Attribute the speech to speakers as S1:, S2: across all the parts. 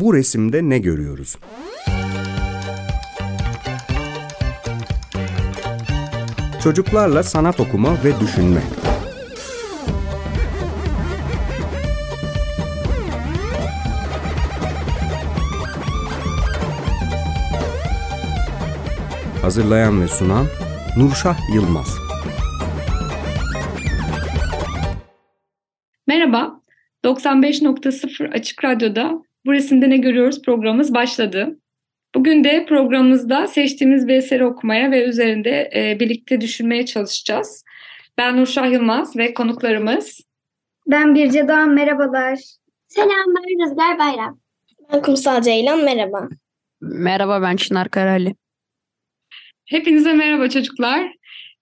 S1: Bu resimde ne görüyoruz? Çocuklarla sanat okuma ve düşünme. Hazırlayan ve sunan Nurşah Yılmaz.
S2: Merhaba, 95.0 Açık Radyo'da Bu Resimde Ne Görüyoruz programımız başladı. Bugün de programımızda seçtiğimiz bir eseri okumaya ve üzerinde e, birlikte düşünmeye çalışacağız. Ben Nurşah Yılmaz ve konuklarımız.
S3: Ben Birce Doğan, merhabalar.
S4: Selam, ben Rüzgar Bayram.
S5: Ben Kumsal Ceylan, merhaba.
S6: Merhaba, ben Çınar Karali.
S2: Hepinize merhaba çocuklar.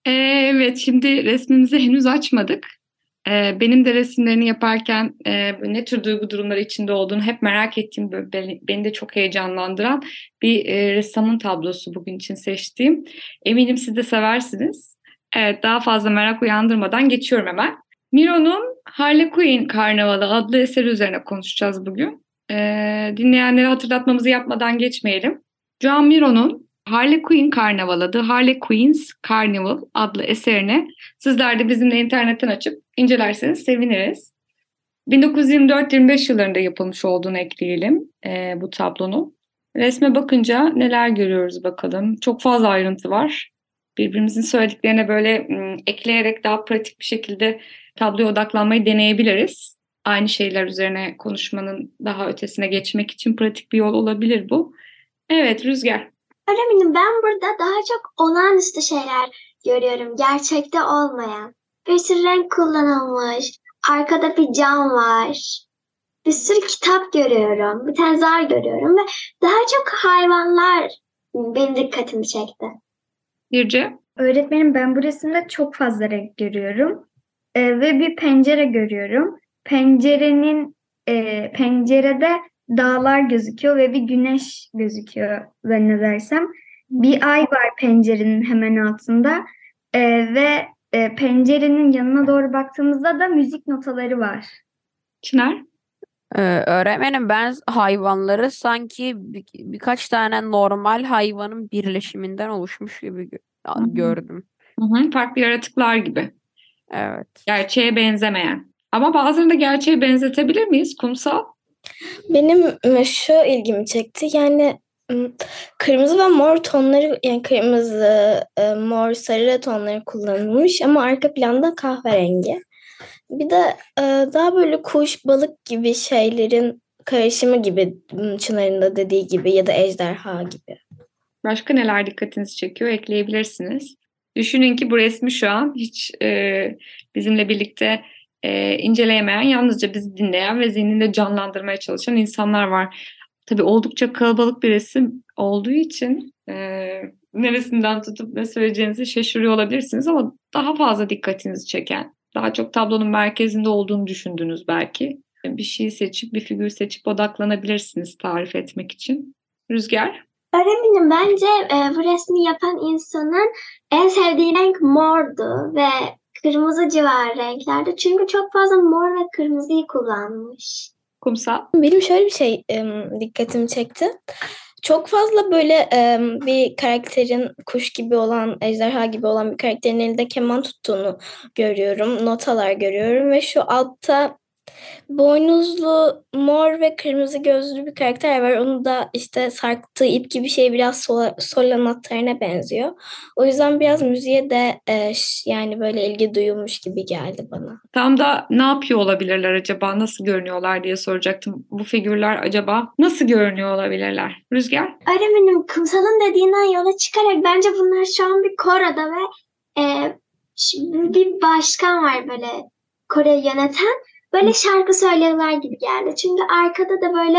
S2: Ee, evet, şimdi resmimizi henüz açmadık. Ee, benim de resimlerini yaparken e, ne tür duygu durumları içinde olduğunu hep merak ettiğim, beni, de çok heyecanlandıran bir e, ressamın tablosu bugün için seçtiğim. Eminim siz de seversiniz. Evet, daha fazla merak uyandırmadan geçiyorum hemen. Miro'nun Harley Quinn Karnavalı adlı eseri üzerine konuşacağız bugün. Ee, dinleyenlere hatırlatmamızı yapmadan geçmeyelim. Joan Miro'nun Harley Quinn Karnavalı, The Harley Quinn's Carnival adlı eserini sizler de bizimle internetten açıp incelerseniz seviniriz. 1924-25 yıllarında yapılmış olduğunu ekleyelim e, bu tablonun. Resme bakınca neler görüyoruz bakalım. Çok fazla ayrıntı var. Birbirimizin söylediklerine böyle m, ekleyerek daha pratik bir şekilde tabloya odaklanmayı deneyebiliriz. Aynı şeyler üzerine konuşmanın daha ötesine geçmek için pratik bir yol olabilir bu. Evet Rüzgar.
S4: Öğretmenim ben burada daha çok olağanüstü şeyler görüyorum. Gerçekte olmayan. Bir sürü renk kullanılmış. Arkada bir cam var. Bir sürü kitap görüyorum. Bir tane zar görüyorum ve daha çok hayvanlar benim dikkatimi çekti.
S2: Birce?
S3: Öğretmenim ben bu resimde çok fazla renk görüyorum. Ee, ve bir pencere görüyorum. Pencerenin e, pencerede dağlar gözüküyor ve bir güneş gözüküyor zannedersem. Bir ay var pencerenin hemen altında ee, ve e, pencerenin yanına doğru baktığımızda da müzik notaları var.
S2: Çınar?
S6: Ee, öğretmenim ben hayvanları sanki bir, birkaç tane normal hayvanın birleşiminden oluşmuş gibi gö-
S2: Hı hı.
S6: gördüm.
S2: Hı hı, farklı yaratıklar gibi.
S6: Evet.
S2: Gerçeğe benzemeyen. Ama bazılarını da gerçeğe benzetebilir miyiz kumsal?
S5: Benim şu ilgimi çekti. Yani kırmızı ve mor tonları, yani kırmızı, e, mor, sarı tonları kullanılmış ama arka planda kahverengi. Bir de e, daha böyle kuş, balık gibi şeylerin karışımı gibi Çınar'ın da dediği gibi ya da ejderha gibi.
S2: Başka neler dikkatinizi çekiyor ekleyebilirsiniz. Düşünün ki bu resmi şu an hiç e, bizimle birlikte e, inceleyemeyen, yalnızca bizi dinleyen ve zihninde canlandırmaya çalışan insanlar var. Tabii oldukça kalabalık bir resim olduğu için e, neresinden tutup ne söyleyeceğinizi şaşırıyor olabilirsiniz ama daha fazla dikkatinizi çeken, daha çok tablonun merkezinde olduğunu düşündünüz belki. Bir şey seçip, bir figür seçip odaklanabilirsiniz tarif etmek için. Rüzgar?
S4: Öğretmenim bence e, bu resmi yapan insanın en sevdiği renk mordu ve kırmızı civar renklerde. Çünkü çok fazla mor ve kırmızıyı kullanmış.
S2: Kumsal?
S5: Benim şöyle bir şey em, dikkatimi çekti. Çok fazla böyle em, bir karakterin kuş gibi olan, ejderha gibi olan bir karakterin elinde keman tuttuğunu görüyorum. Notalar görüyorum ve şu altta boynuzlu mor ve kırmızı gözlü bir karakter var. Onu da işte sarktığı ip gibi şey biraz sol, sol anahtarına benziyor. O yüzden biraz müziğe de e, yani böyle ilgi duyulmuş gibi geldi bana.
S2: Tam da ne yapıyor olabilirler acaba, nasıl görünüyorlar diye soracaktım. Bu figürler acaba nasıl görünüyor olabilirler? Rüzgar?
S4: Öğretmenim kumsalın dediğinden yola çıkarak bence bunlar şu an bir koroda ve e, bir başkan var böyle Kore'yi yöneten. Böyle şarkı söylüyorlar gibi geldi. Çünkü arkada da böyle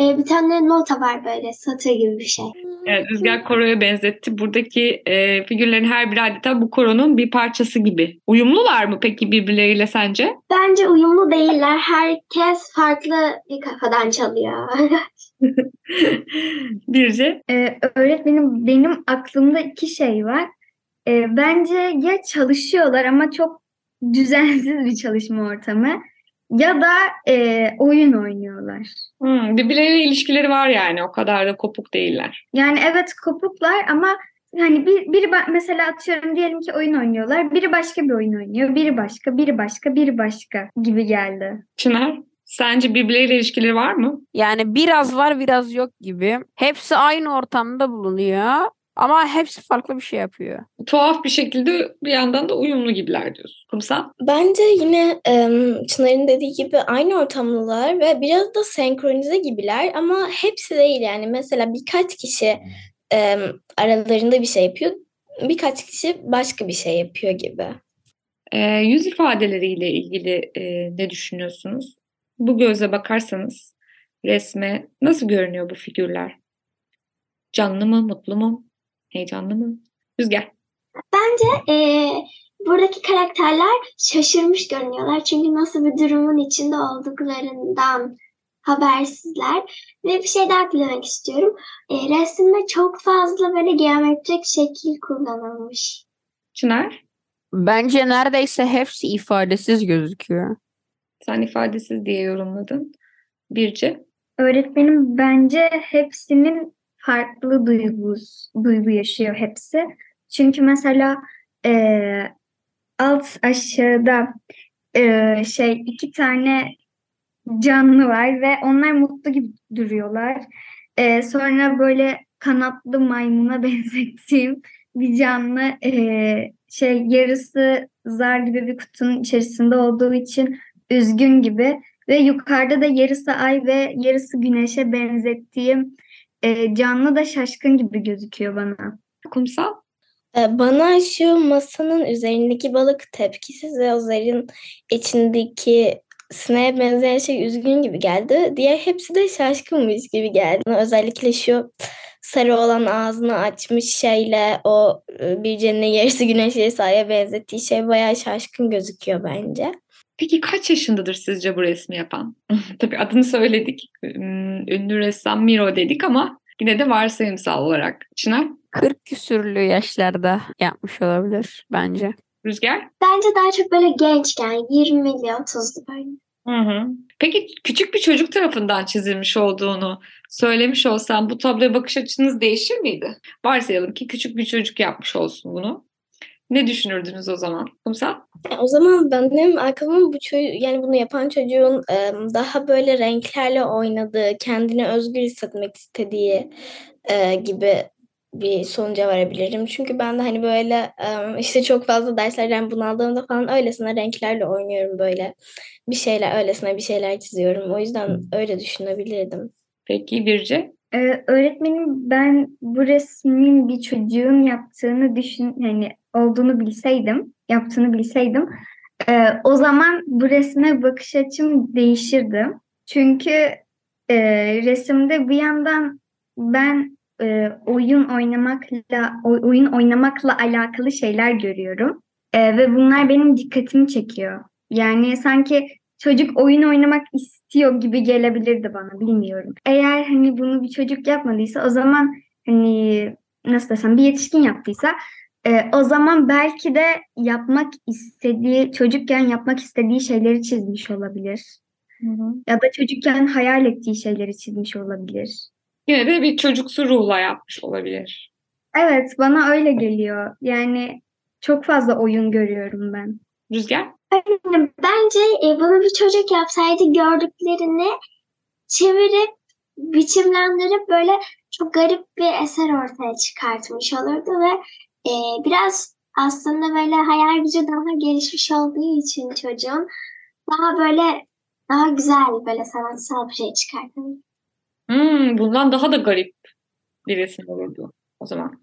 S4: e, bir tane nota var böyle satır gibi bir şey.
S2: Evet, Rüzgar koroya benzetti. Buradaki e, figürlerin her biri adeta bu koronun bir parçası gibi. Uyumlular mı peki birbirleriyle sence?
S4: Bence uyumlu değiller. Herkes farklı bir kafadan çalıyor.
S2: Birce?
S3: Ee, öğretmenim benim aklımda iki şey var. Ee, bence ya çalışıyorlar ama çok düzensiz bir çalışma ortamı ya da e, oyun oynuyorlar.
S2: Hmm, birbirleriyle ilişkileri var yani. O kadar da kopuk değiller.
S3: Yani evet kopuklar ama hani bir, biri mesela atıyorum diyelim ki oyun oynuyorlar. Biri başka bir oyun oynuyor. Biri başka, biri başka, biri başka gibi geldi.
S2: Çınar, sence birbirleriyle ilişkileri var mı?
S6: Yani biraz var biraz yok gibi. Hepsi aynı ortamda bulunuyor ama hepsi farklı bir şey yapıyor.
S2: Tuhaf bir şekilde bir yandan da uyumlu gibiler diyorsun. Kumsal?
S5: Bence yine Çınar'ın dediği gibi aynı ortamlılar ve biraz da senkronize gibiler ama hepsi değil yani. Mesela birkaç kişi aralarında bir şey yapıyor, birkaç kişi başka bir şey yapıyor gibi.
S2: Ee, yüz ifadeleriyle ilgili e, ne düşünüyorsunuz? Bu gözle bakarsanız resme nasıl görünüyor bu figürler? Canlı mı, mutlu mu, heyecanlı mı? Rüzgar.
S4: Bence eee, buradaki karakterler şaşırmış görünüyorlar. Çünkü nasıl bir durumun içinde olduklarından habersizler. Ve bir şey daha eklemek istiyorum. Eee, resimde çok fazla böyle geometrik şekil kullanılmış.
S2: Çınar,
S6: Bence neredeyse hepsi ifadesiz gözüküyor.
S2: sen ifadesiz diye yorumladın. Birce.
S3: Öğretmenim bence hepsinin farklı duygus, duygu yaşıyor hepsi. Çünkü mesela eee, alt aşağıda eee, şey iki tane canlı var ve onlar mutlu gibi duruyorlar. Eee, sonra böyle kanatlı maymuna benzettiğim bir canlı eee, şey yarısı zar gibi bir kutunun içerisinde olduğu için üzgün gibi. Ve yukarıda da yarısı ay ve yarısı güneşe benzettiğim e, canlı da şaşkın gibi gözüküyor bana.
S2: Kumsal.
S5: E, Bana şu masanın üzerindeki balık tepkisiz ve o zarın içindeki sineğe benzeyen şey üzgün gibi geldi. Diğer hepsi de şaşkınmış gibi geldi. Özellikle şu sarı olan ağzını açmış şeyle o e, bir cennet yarısı güneş yarısı aya benzettiği şey bayağı şaşkın gözüküyor bence.
S2: Peki kaç yaşındadır sizce bu resmi yapan? Tabii adını söyledik. Ünlü ressam Miro dedik ama yine de varsayımsal olarak. Çınar,
S6: 40 küsürlü yaşlarda yapmış olabilir bence.
S2: Rüzgar.
S4: Bence daha çok böyle gençken 20'li 30'lu böyle.
S2: Hı hı. Peki küçük bir çocuk tarafından çizilmiş olduğunu söylemiş olsam bu tabloya bakış açınız değişir miydi? Varsayalım ki küçük bir çocuk yapmış olsun bunu. Ne düşünürdünüz o zaman? Kumsal?
S5: O zaman benim aklıma bu çocuk yani bunu yapan çocuğun daha böyle renklerle oynadığı, kendini özgür hissetmek istediği gibi bir sonuca varabilirim. Çünkü ben de hani böyle işte çok fazla derslerden bunaldığımda falan öylesine renklerle oynuyorum böyle. Bir şeyler öylesine bir şeyler çiziyorum. O yüzden öyle düşünebilirdim.
S2: Peki Birce?
S3: Ee, öğretmenim ben bu resmin bir çocuğun yaptığını düşün hani olduğunu bilseydim, yaptığını bilseydim e, o zaman bu resme bakış açım değişirdi. Çünkü e, resimde bir yandan ben e, oyun oynamakla oy- oyun oynamakla alakalı şeyler görüyorum E, ve bunlar benim dikkatimi çekiyor. Yani sanki çocuk oyun oynamak istiyor gibi gelebilirdi bana bilmiyorum. Eğer hani bunu bir çocuk yapmadıysa o zaman hani nasıl desem bir yetişkin yaptıysa e, o zaman belki de yapmak istediği çocukken yapmak istediği şeyleri çizmiş olabilir. Ya da çocukken hayal ettiği şeyleri çizmiş olabilir.
S2: Yine de bir çocuksu ruhla yapmış olabilir.
S3: Evet bana öyle geliyor. Yani çok fazla oyun görüyorum ben.
S2: Rüzgar?
S4: Öğretmenim, Bence e, bunu bir çocuk yapsaydı gördüklerini çevirip biçimlendirip böyle çok garip bir eser ortaya çıkartmış olurdu ve e, biraz aslında böyle hayal gücü daha gelişmiş olduğu için çocuğun daha böyle daha güzel böyle sanatsal bir şey çıkartırdı.
S2: Hmm, bundan daha da garip bir resim olurdu o zaman.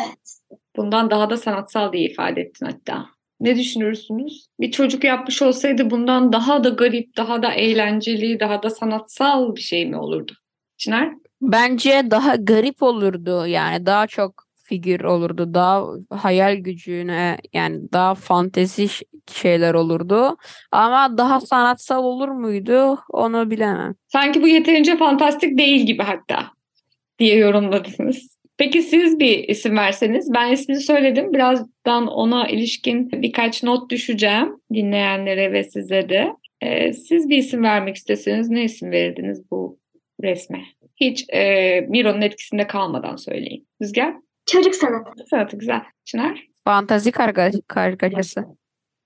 S4: Evet.
S2: Bundan daha da sanatsal diye ifade ettin hatta. Ne düşünürsünüz? Bir çocuk yapmış olsaydı bundan daha da garip, daha da eğlenceli, daha da sanatsal bir şey mi olurdu? Çınar?
S6: Bence daha garip olurdu yani daha çok figür olurdu daha hayal gücüne yani daha fantezi şeyler olurdu ama daha sanatsal olur muydu onu bilemem.
S2: Sanki bu yeterince fantastik değil gibi hatta diye yorumladınız. Peki siz bir isim verseniz, ben ismini söyledim. Birazdan ona ilişkin birkaç not düşeceğim dinleyenlere ve size de. Ee, siz bir isim vermek isteseniz ne isim verirdiniz bu resme? Hiç e, Miro'nun etkisinde kalmadan söyleyin. Rüzgar?
S4: Çocuk sanatı.
S2: Sanatı güzel. Çınar?
S6: Fantazi karga kargaşası.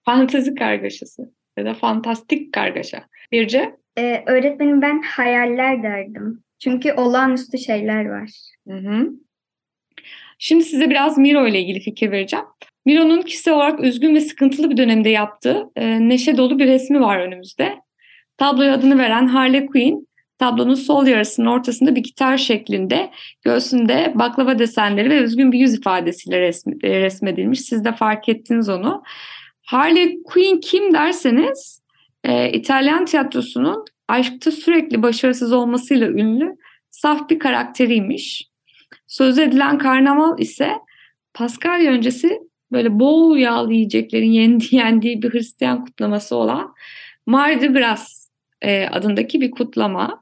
S2: Fantezi kargaşası ya da fantastik kargaşa. Birce?
S3: Ee, öğretmenim ben hayaller derdim. Çünkü olağanüstü şeyler var.
S2: Hı hı. Şimdi size biraz Miro ile ilgili fikir vereceğim. Miro'nun kişisel olarak üzgün ve sıkıntılı bir dönemde yaptığı e, neşe dolu bir resmi var önümüzde. Tabloya adını veren Harley Quinn, tablonun sol yarısının ortasında bir gitar şeklinde, göğsünde baklava desenleri ve üzgün bir yüz ifadesiyle e, resmedilmiş. Siz de fark ettiniz onu. Harley Quinn kim derseniz, e, İtalyan tiyatrosunun aşkta sürekli başarısız olmasıyla ünlü saf bir karakteriymiş. Söz edilen karnaval ise Paskalya öncesi böyle bol yağlı yiyeceklerin yendiği, yendiği bir Hristiyan kutlaması olan Mardi Gras e, adındaki bir kutlama.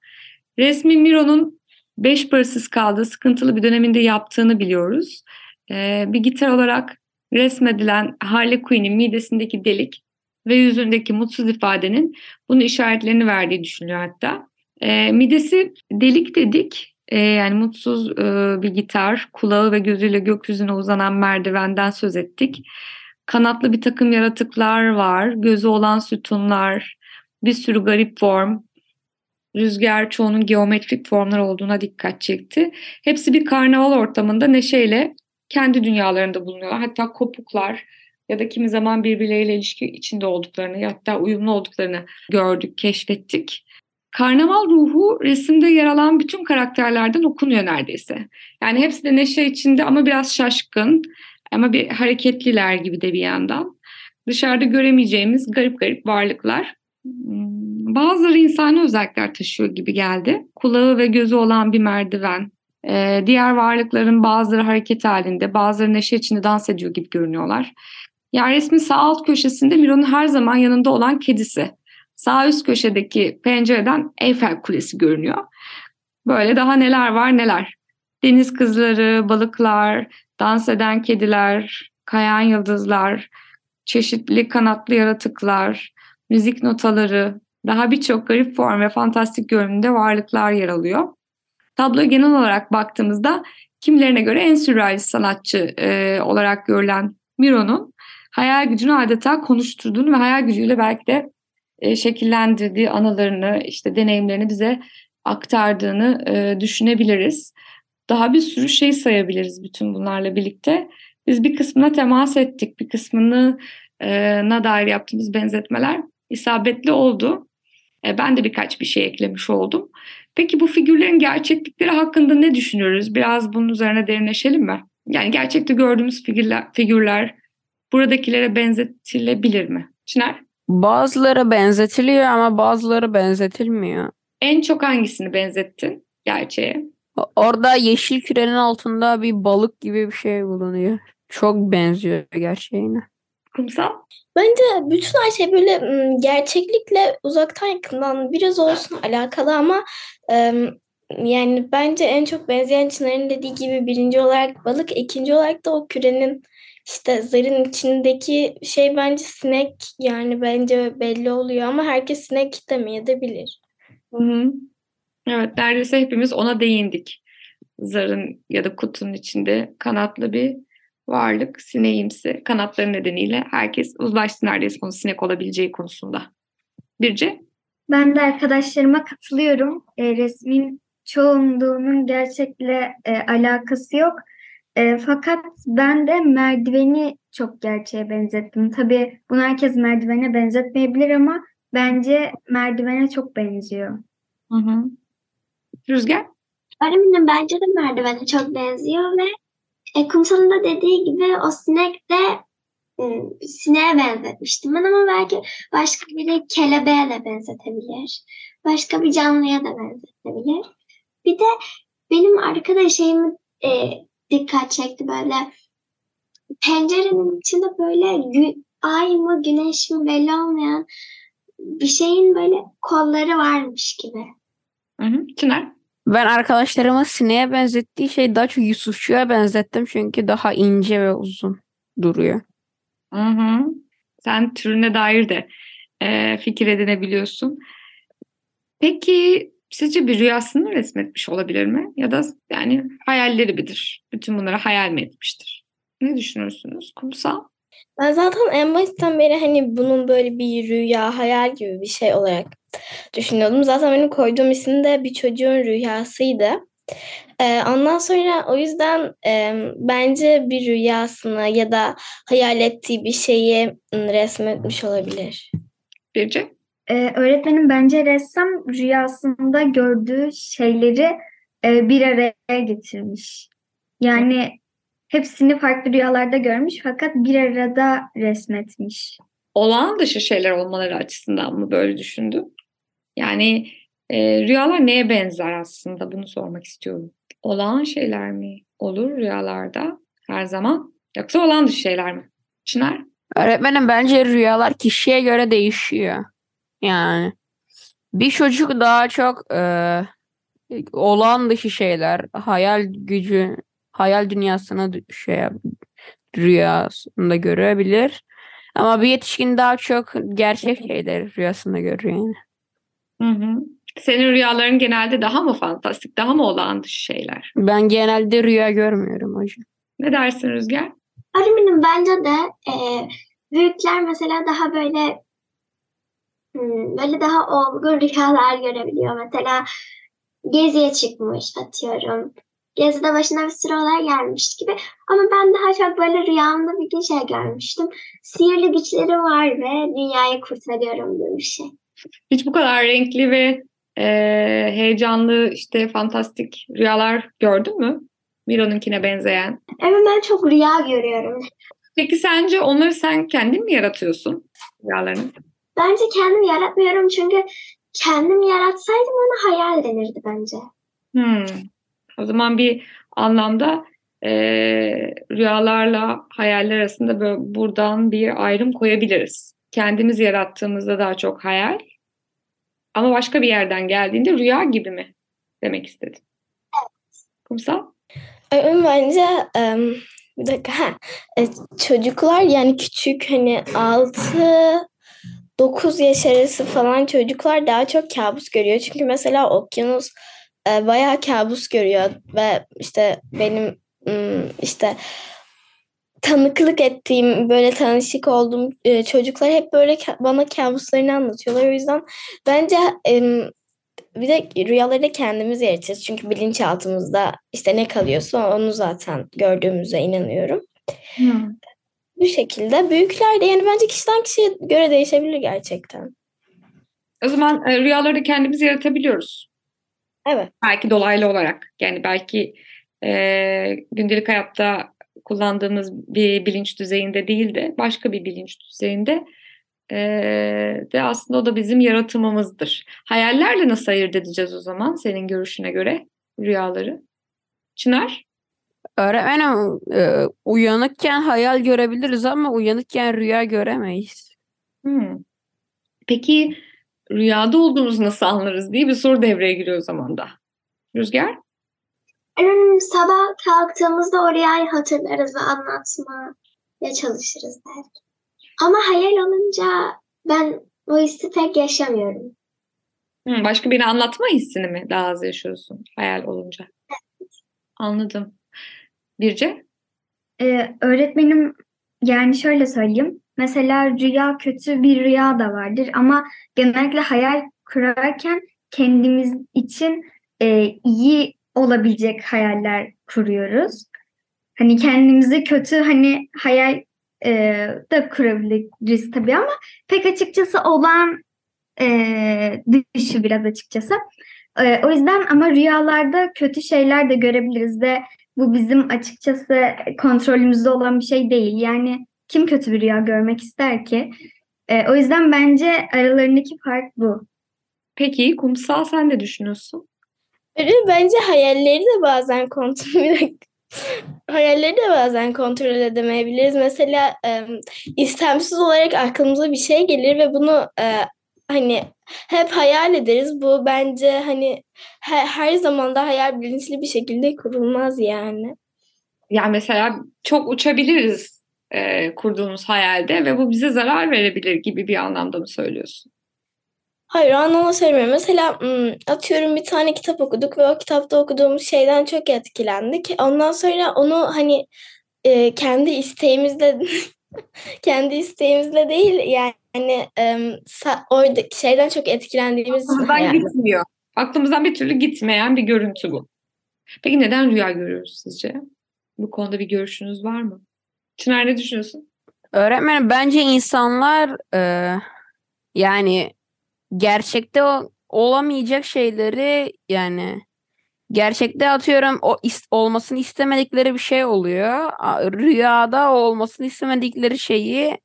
S2: Resmi Miro'nun beş parasız kaldığı sıkıntılı bir döneminde yaptığını biliyoruz. E, bir gitar olarak resmedilen Harley Quinn'in midesindeki delik ve yüzündeki mutsuz ifadenin bunu işaretlerini verdiği düşünülüyor hatta. E, midesi delik dedik e, yani mutsuz e, bir gitar, kulağı ve gözüyle gökyüzüne uzanan merdivenden söz ettik. Kanatlı bir takım yaratıklar var, gözü olan sütunlar, bir sürü garip form. Rüzgar çoğunun geometrik formlar olduğuna dikkat çekti. Hepsi bir karnaval ortamında neşeyle kendi dünyalarında bulunuyorlar. Hatta kopuklar ya da kimi zaman birbirleriyle ilişki içinde olduklarını hatta uyumlu olduklarını gördük, keşfettik. Karnaval ruhu resimde yer alan bütün karakterlerden okunuyor neredeyse. Yani hepsi de neşe içinde ama biraz şaşkın ama bir hareketliler gibi de bir yandan. Dışarıda göremeyeceğimiz garip garip varlıklar. Bazıları insani özellikler taşıyor gibi geldi. Kulağı ve gözü olan bir merdiven. Ee, diğer varlıkların bazıları hareket halinde, bazıları neşe içinde dans ediyor gibi görünüyorlar. Yani resmin sağ alt köşesinde Miro'nun her zaman yanında olan kedisi. Sağ üst köşedeki pencereden Eyfel Kulesi görünüyor. Böyle daha neler var neler. Deniz kızları, balıklar, dans eden kediler, kayan yıldızlar, çeşitli kanatlı yaratıklar, müzik notaları, daha birçok garip form ve fantastik görünümde varlıklar yer alıyor. Tabloya genel olarak baktığımızda kimilerine göre en sürrealist sanatçı e, olarak görülen Miro'nun hayal gücünü adeta konuşturduğunu ve hayal gücüyle belki de e, şekillendirdiği anılarını, işte deneyimlerini bize aktardığını e, düşünebiliriz. Daha bir sürü şey sayabiliriz bütün bunlarla birlikte. Biz bir kısmına temas ettik, bir kısmını e, na dair yaptığımız benzetmeler isabetli oldu. E, ben de birkaç bir şey eklemiş oldum. Peki bu figürlerin gerçeklikleri hakkında ne düşünüyoruz? Biraz bunun üzerine derinleşelim mi? Yani gerçekte gördüğümüz figürler, figürler buradakilere benzetilebilir mi? Çınar?
S6: Bazıları benzetiliyor ama bazıları benzetilmiyor.
S2: En çok hangisini benzettin gerçeğe?
S6: Orada yeşil kürenin altında bir balık gibi bir şey bulunuyor. Çok benziyor gerçeğine.
S2: Kumsal?
S5: Bence bütün her şey böyle gerçeklikle uzaktan yakından biraz olsun alakalı ama yani bence en çok benzeyen Çınar'ın dediği gibi birinci olarak balık, ikinci olarak da o kürenin işte zarın içindeki şey bence sinek yani bence belli oluyor ama herkes sinek demeyebilir.
S2: Hı hı. Evet, neredeyse hepimiz ona değindik. Zarın ya da kutunun içinde kanatlı bir varlık, sineğimsi. Kanatları nedeniyle herkes uzlaştı neredeyse onun sinek olabileceği konusunda. Birce?
S3: Ben de arkadaşlarıma katılıyorum. E, resmin çoğunluğunun gerçekle e, alakası yok. E, fakat ben de merdiveni çok gerçeğe benzettim. Tabii bunu herkes merdivene benzetmeyebilir ama bence merdivene çok benziyor.
S2: Hı hı. Rüzgar?
S4: Öğretmenim bence de merdivene çok benziyor ve e, kumsalın da dediği gibi o sinek de sineğe benzetmiştim ben ama belki başka biri kelebeğe de benzetebilir. Başka bir canlıya da benzetebilir. Bir de benim arkada şeyimi e, dikkat çekti böyle pencerenin içinde böyle gü- ay mı güneş mi belli olmayan bir şeyin böyle kolları varmış gibi.
S2: Hı hı. Çınar?
S6: Ben arkadaşlarıma sineğe benzettiği şey daha çok Yusufçu'ya benzettim çünkü daha ince ve uzun duruyor.
S2: Hı hı. Sen türüne dair de e, fikir edinebiliyorsun. Peki sizce bir rüyasını resmetmiş olabilir mi? Ya da yani hayalleri midir? Bütün bunları hayal mi etmiştir? Ne düşünürsünüz? Kumsal?
S5: Ben zaten en baştan beri hani bunun böyle bir rüya, hayal gibi bir şey olarak düşünüyordum. Zaten benim koyduğum isim de bir çocuğun rüyasıydı. Ee, ondan sonra o yüzden e, bence bir rüyasını ya da hayal ettiği bir şeyi resmetmiş olabilir.
S2: Birce?
S3: Ee, öğretmenim bence ressam rüyasında gördüğü şeyleri e, bir araya getirmiş. Yani hepsini farklı rüyalarda görmüş fakat bir arada resmetmiş.
S2: olağan dışı şeyler olmaları açısından mı böyle düşündüm? Yani e, rüyalar neye benzer aslında bunu sormak istiyorum. Olağan şeyler mi olur rüyalarda her zaman yoksa olağan dışı şeyler mi? Çınar?
S6: Öğretmenim bence rüyalar kişiye göre değişiyor. Yani bir çocuk daha çok e, olağan dışı şeyler, hayal gücü, hayal dünyasını dü- şey rüyasında görebilir. Ama bir yetişkin daha çok gerçek şeyleri rüyasında görüyor yani.
S2: Hı hı. Senin rüyaların genelde daha mı fantastik, daha mı olağan dışı şeyler?
S6: Ben genelde rüya görmüyorum hocam.
S2: Ne dersin Rüzgar?
S4: Öğretmenim bence de e, büyükler mesela daha böyle böyle daha olgun rüyalar görebiliyor. Mesela geziye çıkmış atıyorum. Gezide başına bir sürü olay gelmiş gibi. Ama ben daha çok böyle rüyamda bir gün şey görmüştüm. Sihirli güçleri var ve dünyayı kurtarıyorum gibi bir şey.
S2: Hiç bu kadar renkli ve e, heyecanlı, işte fantastik rüyalar gördün mü? Miro'nunkine benzeyen.
S4: Evet ben çok rüya görüyorum.
S2: Peki sence onları sen kendin mi yaratıyorsun rüyalarını?
S4: Bence kendim yaratmıyorum çünkü kendim yaratsaydım ona hayal denirdi bence.
S2: Hmm. O zaman bir anlamda e, rüyalarla hayaller arasında böyle buradan bir ayrım koyabiliriz. Kendimiz yarattığımızda daha çok hayal ama başka bir yerden geldiğinde rüya gibi mi demek istedim. Kumsal?
S5: Öğretmenim bence em, bir dakika ha, e, çocuklar yani küçük hani 6 9 yaş arası falan çocuklar daha çok kabus görüyor. Çünkü mesela Okyanus e, bayağı kabus görüyor ve işte benim ım, işte tanıklık ettiğim böyle tanışık olduğum e, çocuklar hep böyle bana kabuslarını anlatıyorlar. O yüzden bence em, bir de rüyaları da kendimiz yaratacağız. Çünkü bilinçaltımızda işte ne kalıyorsa onu zaten gördüğümüze inanıyorum. Bu şekilde büyükler de yani bence kişiden kişiye göre değişebilir gerçekten.
S2: O zaman e, rüyaları da kendimiz yaratabiliyoruz.
S5: Evet.
S2: Belki dolaylı olarak. Yani belki e, gündelik hayatta kullandığımız bir bilinç düzeyinde değil de başka bir bilinç düzeyinde e, de aslında o da bizim yaratımımızdır. Hayallerle nasıl ayırt edeceğiz o zaman senin görüşüne göre rüyaları? Çınar?
S6: Öğretmenim e, uyanıkken hayal görebiliriz ama uyanıkken rüya göremeyiz.
S2: Hmm. Peki rüyada olduğumuzu nasıl anlarız diye bir soru devreye giriyor o zaman da. Rüzgar?
S4: Sabah kalktığımızda o rüyayı hatırlarız ve anlatmaya çalışırız belki. Ama hayal olunca ben o hissi pek yaşamıyorum.
S2: Hmm, başka birine anlatma hissini mi daha az yaşıyorsun hayal olunca? Anladım. Birce?
S3: Ee, öğretmenim yani şöyle söyleyeyim. Mesela rüya kötü bir rüya da vardır ama genellikle hayal kurarken kendimiz için e, iyi olabilecek hayaller kuruyoruz. Hani kendimizi kötü hani hayal e, da kurabiliriz tabii ama pek açıkçası olan e, dışı biraz açıkçası. E, o yüzden ama rüyalarda kötü şeyler de görebiliriz ve bu bizim açıkçası kontrolümüzde olan bir şey değil. Yani kim kötü bir rüya görmek ister ki? E, o yüzden bence aralarındaki fark bu.
S2: Peki kumsal sen ne düşünüyorsun?
S5: Bence hayalleri de bazen kontrol bir dakika. Hayalleri de bazen kontrol edemeyebiliriz. Mesela em, istemsiz olarak aklımıza bir şey gelir ve bunu e, hani hep hayal ederiz. Bu bence hani her, her zaman da hayal bilinçli bir şekilde kurulmaz yani.
S2: Yani mesela çok uçabiliriz e, kurduğumuz hayalde ve bu bize zarar verebilir gibi bir anlamda mı söylüyorsun?
S5: Hayır anlamda söylemiyorum. Mesela atıyorum bir tane kitap okuduk ve o kitapta okuduğumuz şeyden çok etkilendik. Ondan sonra onu hani e, kendi isteğimizle kendi isteğimizle değil yani em, sa- orada şeyden çok etkilendiğimiz
S2: Aklımızdan
S5: hayal-
S2: gitmiyor. Aklımızdan bir türlü gitmeyen bir görüntü bu. Peki neden rüya görüyoruz sizce? Bu konuda bir görüşünüz var mı? Çınar ne düşünüyorsun?
S6: Öğretmenim bence insanlar e, yani gerçekte o- olamayacak şeyleri yani gerçekte atıyorum o is- olmasını istemedikleri bir şey oluyor. Rüyada olmasını istemedikleri şeyi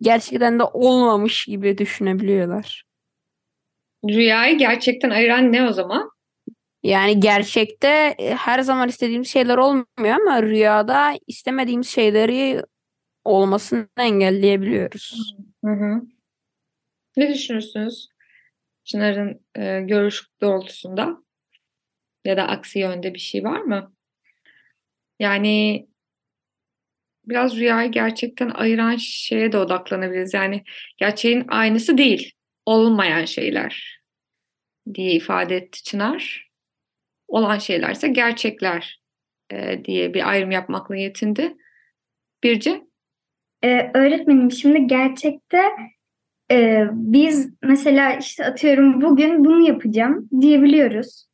S6: gerçekten de olmamış gibi düşünebiliyorlar.
S2: Rüyayı gerçekten ayıran ne o zaman?
S6: Yani gerçekte e, her zaman istediğimiz şeyler olmuyor ama rüyada istemediğimiz şeyleri olmasını engelleyebiliyoruz.
S2: Hı hı. Ne düşünürsünüz? Çınar'ın e, görüş doğrultusunda ya da aksi yönde bir şey var mı? Yani biraz rüyayı gerçekten ayıran şeye de odaklanabiliriz. Yani gerçeğin aynısı değil, olmayan şeyler diye ifade etti Çınar. Olan şeylerse gerçekler e, diye bir ayrım yapmakla yetindi. Birce?
S3: Ee, öğretmenim şimdi gerçekte e, biz mesela işte atıyorum bugün bunu yapacağım diyebiliyoruz.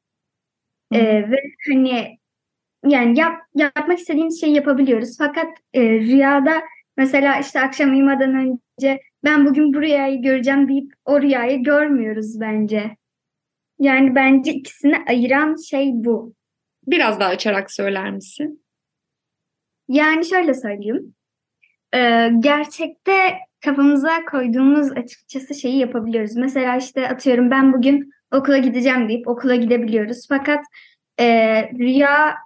S3: Ee, ve hani yani yap, yapmak istediğimiz şeyi yapabiliyoruz. Fakat e, rüyada mesela işte akşam uyumadan önce ben bugün bu rüyayı göreceğim deyip o rüyayı görmüyoruz bence. Yani bence ikisini ayıran şey bu.
S2: Biraz daha açarak söyler misin?
S3: Yani şöyle söyleyeyim. Ee, gerçekte kafamıza koyduğumuz açıkçası şeyi yapabiliyoruz. Mesela işte atıyorum ben bugün okula gideceğim deyip okula gidebiliyoruz. Fakat e, rüyaya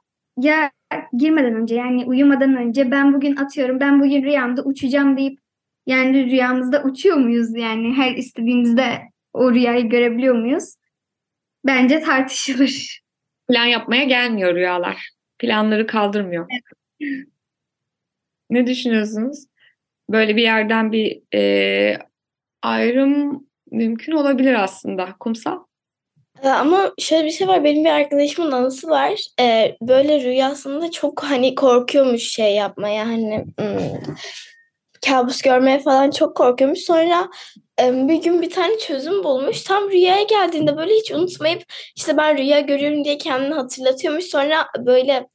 S3: girmeden önce yani uyumadan önce ben bugün atıyorum ben bugün rüyamda uçacağım deyip yani rüyamızda uçuyor muyuz? Yani her istediğimizde o rüyayı görebiliyor muyuz? Bence tartışılır.
S2: Plan yapmaya gelmiyor rüyalar. Planları kaldırmıyor. Ne düşünüyorsunuz? Böyle bir yerden bir e, ayrım mümkün olabilir aslında. Kumsal?
S5: Ee, Ama şöyle bir şey var. Benim bir arkadaşımın anısı var. Ee, böyle rüyasında çok hani korkuyormuş şey yapmaya. Hani hmm, kabus görmeye falan çok korkuyormuş. Sonra bir gün bir tane çözüm bulmuş. Tam rüyaya geldiğinde böyle hiç unutmayıp işte ben rüya görüyorum diye kendini hatırlatıyormuş. Sonra böyle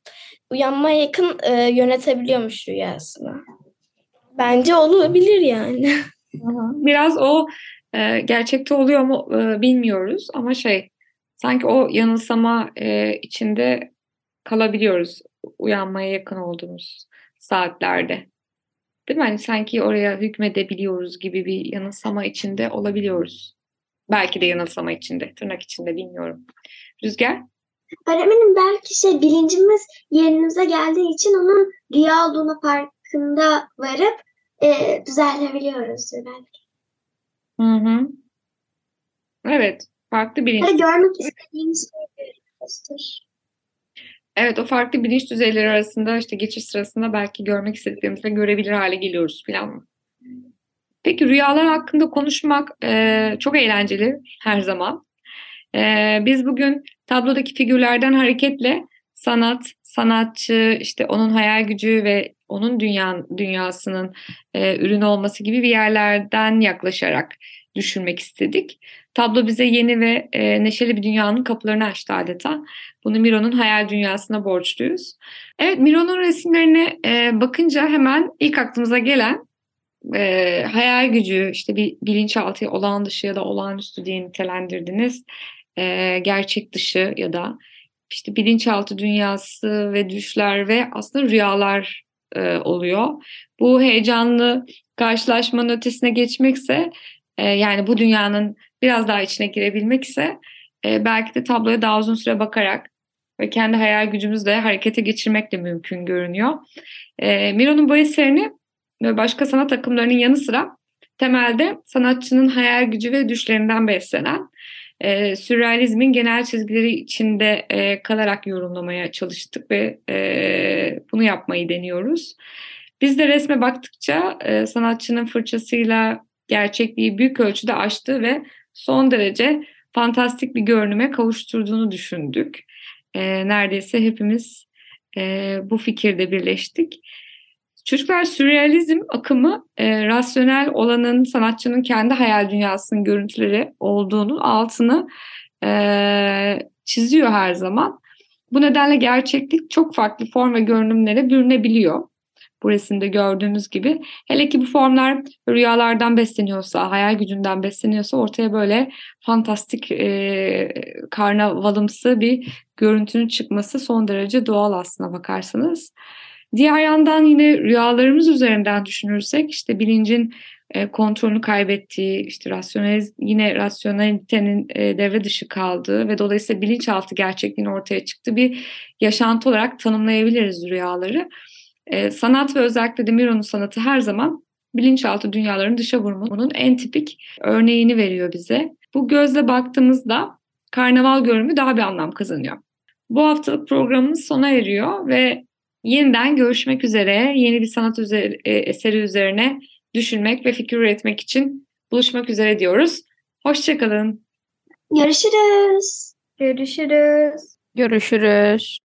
S5: uyanmaya yakın yönetebiliyormuş rüyasını. Bence olabilir yani.
S2: Biraz o gerçekte oluyor mu bilmiyoruz ama şey sanki o yanılsama içinde kalabiliyoruz uyanmaya yakın olduğumuz saatlerde. Değil mi? Hani sanki oraya hükmedebiliyoruz gibi bir yanılsama içinde olabiliyoruz. Belki de yanılsama içinde, tırnak içinde bilmiyorum. Rüzgar?
S4: Öğretmenim belki şey bilincimiz yerinize geldiği için onun rüya olduğunu farkında varıp e, düzeltebiliyoruz belki.
S2: Hı hı. Evet, farklı bilinç.
S4: Ya görmek istediğimiz şeyi görüyoruzdur.
S2: Evet, o farklı bilinç düzeyleri arasında işte geçiş sırasında belki görmek istediklerimizi de görebilir hale geliyoruz falan. Peki rüyalar hakkında konuşmak e, çok eğlenceli her zaman. E, biz bugün tablodaki figürlerden hareketle sanat, sanatçı, işte onun hayal gücü ve onun dünya, dünyasının e, ürünü olması gibi bir yerlerden yaklaşarak düşünmek istedik. Tablo bize yeni ve e, neşeli bir dünyanın kapılarını açtı adeta. Bunu Miro'nun hayal dünyasına borçluyuz. Evet, Miro'nun resimlerine e, bakınca hemen ilk aklımıza gelen e, hayal gücü, işte bir bilinçaltı, olağan dışı ya da olağanüstü diye nitelendirdiniz. E, gerçek dışı ya da işte bilinçaltı dünyası ve düşler ve aslında rüyalar e, oluyor. Bu heyecanlı karşılaşmanın ötesine geçmekse e, yani bu dünyanın biraz daha içine girebilmek ise e, belki de tabloya daha uzun süre bakarak ve kendi hayal gücümüzle harekete geçirmek de mümkün görünüyor. E, Miro'nun bu eserini ve başka sanat akımlarının yanı sıra temelde sanatçının hayal gücü ve düşlerinden beslenen e, sürrealizmin genel çizgileri içinde e, kalarak yorumlamaya çalıştık ve e, bunu yapmayı deniyoruz. Biz de resme baktıkça e, sanatçının fırçasıyla gerçekliği büyük ölçüde aştığı ve son derece fantastik bir görünüme kavuşturduğunu düşündük. E, neredeyse hepimiz e, bu fikirde birleştik. Çocuklar sürrealizm akımı e, rasyonel olanın sanatçının kendi hayal dünyasının görüntüleri olduğunu altını e, çiziyor her zaman. Bu nedenle gerçeklik çok farklı form ve görünümlere bürünebiliyor. Bu resimde gördüğümüz gibi. Hele ki bu formlar rüyalardan besleniyorsa, hayal gücünden besleniyorsa ortaya böyle fantastik e, karnavalımsı bir görüntünün çıkması son derece doğal aslına bakarsanız. Diğer yandan yine rüyalarımız üzerinden düşünürsek işte bilincin e, kontrolünü kaybettiği, işte rasyoneliz, yine rasyonelitenin e, devre dışı kaldığı ve dolayısıyla bilinçaltı gerçekliğin ortaya çıktığı bir yaşantı olarak tanımlayabiliriz rüyaları. E, sanat ve özellikle de Miro'nun sanatı her zaman bilinçaltı dünyaların dışa vurumunun en tipik örneğini veriyor bize. Bu gözle baktığımızda karnaval görünümü daha bir anlam kazanıyor. Bu haftalık programımız sona eriyor ve yeniden görüşmek üzere yeni bir sanat üzeri, e, eseri üzerine düşünmek ve fikir üretmek için buluşmak üzere diyoruz. Hoşçakalın.
S4: Görüşürüz.
S3: Görüşürüz.
S6: Görüşürüz.